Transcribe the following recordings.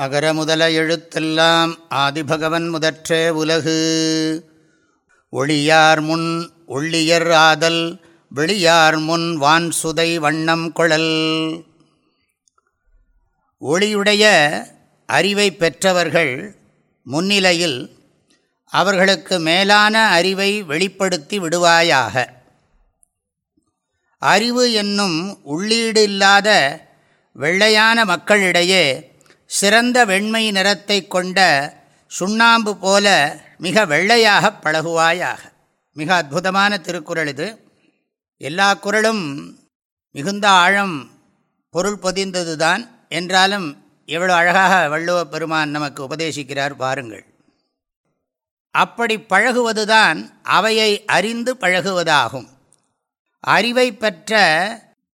அகர முதல எழுத்தெல்லாம் ஆதிபகவன் முதற்றே உலகு. ஒளியார் முன் ஒள்ளியர் ஆதல் வெளியார் முன் வான் சுதை வண்ணம் கொழல். ஒளியுடைய அறிவை பெற்றவர்கள் முன்னிலையில் அவர்களுக்கு மேலான அறிவை வெளிப்படுத்தி விடுவாயாக. அறிவு என்னும் உள்ளீடு இல்லாத வெள்ளையான மக்களிடையே சிறந்த வெண்மை நிறத்தை கொண்ட சுண்ணாம்பு போல மிக வெள்ளையாக பழகுவாயாக. மிக அற்புதமான திருக்குறள் இது. எல்லா குரலும் மிகுந்த ஆழம் பொருள் பொதிந்தது தான் என்றாலும் எவ்வளோ அழகாக வள்ளுவ பெருமான் நமக்கு உபதேசிக்கிறார் பாருங்கள். அப்படி பழகுவதுதான் அவையை அறிந்து பழகுவதாகும். அறிவை பெற்ற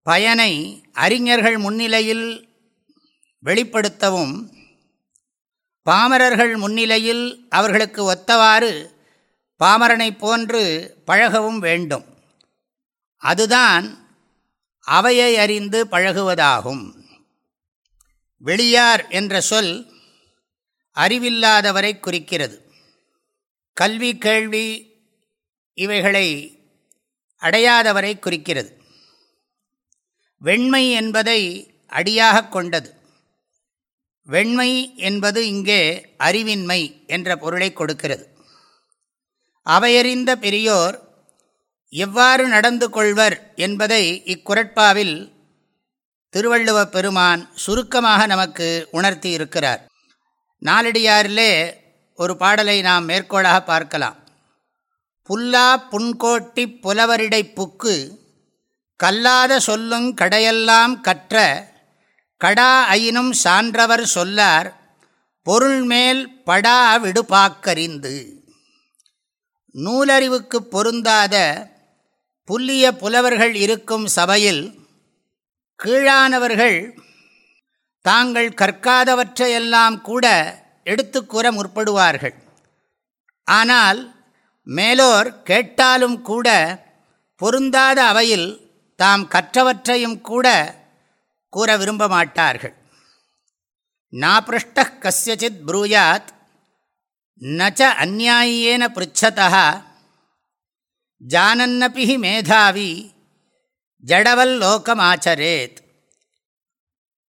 பயனை அறிஞர்கள் முன்னிலையில் வெளிப்படுத்தவும் பாமரர்கள் முன்னிலையில் அவர்களுக்கு ஒத்தவாறு பாமரனை போன்று பழகவும் வேண்டும். அதுதான் அவையை அறிந்து பழகுவதாகும். வெளியார் என்ற சொல் அறிவில்லாதவரை குறிக்கிறது. கல்வி கேள்வி இவைகளை அடையாதவரை குறிக்கிறது. வெண்மை என்பதை அடியாக கொண்டது. வெண்மை என்பது இங்கே அறிவின்மை என்ற பொருளை கொடுக்கிறது. அவையறிந்த பெரியோர் எவ்வாறு நடந்து கொள்வர் என்பதை இக்குரட்பாவில் திருவள்ளுவ பெருமான் சுருக்கமாக நமக்கு உணர்த்தி இருக்கிறார். நாலடியாரிலே ஒரு பாடலை நாம் மேற்கோளாக பார்க்கலாம். புல்லா புன்கோட்டி புலவரிடை புக்கு கல்லாத சொல்லுங் கடையெல்லாம் கற்ற கடா ஐனும் சான்றவர் சொல்லார் பொருள் மேல் படா விடுபாக்கறிந்து. நூலறிவுக்கு பொருந்தாத புல்லிய புலவர்கள் இருக்கும் சபையில் கீழானவர்கள் தாங்கள் கற்காதவற்றையெல்லாம் கூட எடுத்து கூற முற்படுவார்கள். ஆனால் மேலோர் கேட்டாலும் கூட பொருந்தாத அவையில் தாம் கற்றவற்றையும் கூட கூற விரும்ப மாட்டார்கள் நாபிருஷ்ட கசியச்சித் ப்ரூயாத் நச்ச அந்நாயேன பிருச்சதா ஜானன்னபி மேதாவி ஜடவல் லோகமாச்சரேத்.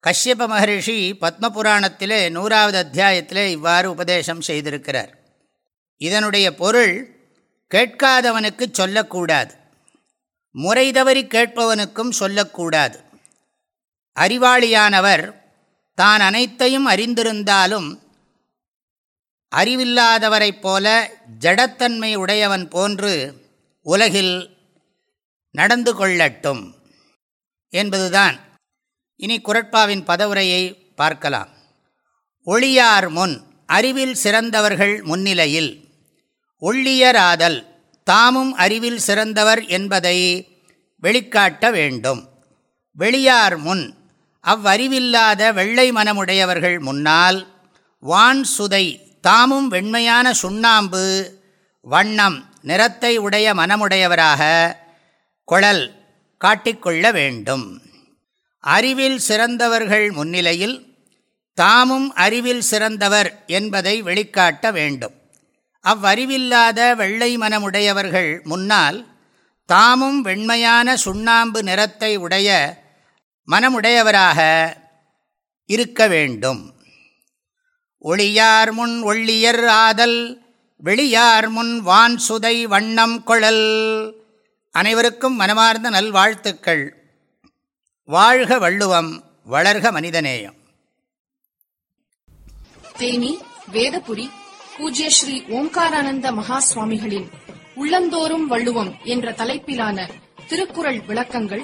கஷ்யப மகரிஷி பத்மபுராணத்திலே நூறாவது அத்தியாயத்திலே இவ்வாறு உபதேசம் செய்திருக்கிறார். இதனுடைய பொருள் கேட்காதவனுக்கு சொல்லக்கூடாது. முறை தவறி கேட்பவனுக்கும் சொல்லக்கூடாது. அறிவாளியானவர் தான் அனைத்தையும் அறிந்திருந்தாலும் அறிவில்லாதவரைப் போல ஜடத்தன்மை உடையவன் போன்று உலகில் நடந்து கொள்ளட்டும் என்பதுதான். இனி குரட்பாவின் பதவுரையை பார்க்கலாம். ஒளியார் முன் அறிவில் சிறந்தவர்கள் முன்னிலையில் ஒள்ளியராதல் தாமும் அறிவில் சிறந்தவர் என்பதை வெளிக்காட்ட வேண்டும். வெளியார் முன் அவ்வறிவில்லாத வெள்ளை மனமுடையவர்கள் முன்னால் வான் சுதை தாமும் வெண்மையான சுண்ணாம்பு வண்ணம் நிறத்தை உடைய மனமுடையவராக குழல் காட்டிக்கொள்ள வேண்டும். அறிவில் சிறந்தவர்கள் முன்னிலையில் தாமும் அறிவில் சிறந்தவர் என்பதை வெளிக்காட்ட வேண்டும். அவ்வறிவில்லாத வெள்ளை மனமுடையவர்கள் முன்னால் தாமும் வெண்மையான சுண்ணாம்பு நிறத்தை உடைய மனமுடையவராக இருக்க வேண்டும். ஒளியார் முன் ஒள்ளியர் ஆதல் வெளியார் முன் வான் சுதை வண்ணம் கொழல். அனைவருக்கும் மனமார்ந்த நல்வாழ்த்துக்கள். வாழ்க வள்ளுவம் வளர்க மனிதநேயம். தேனி வேதபுரி பூஜ்ய ஸ்ரீ ஓம்காரானந்த மகா சுவாமிகளின் உள்ளந்தோறும் வள்ளுவம் என்ற தலைப்பிலான திருக்குறள் விளக்கங்கள்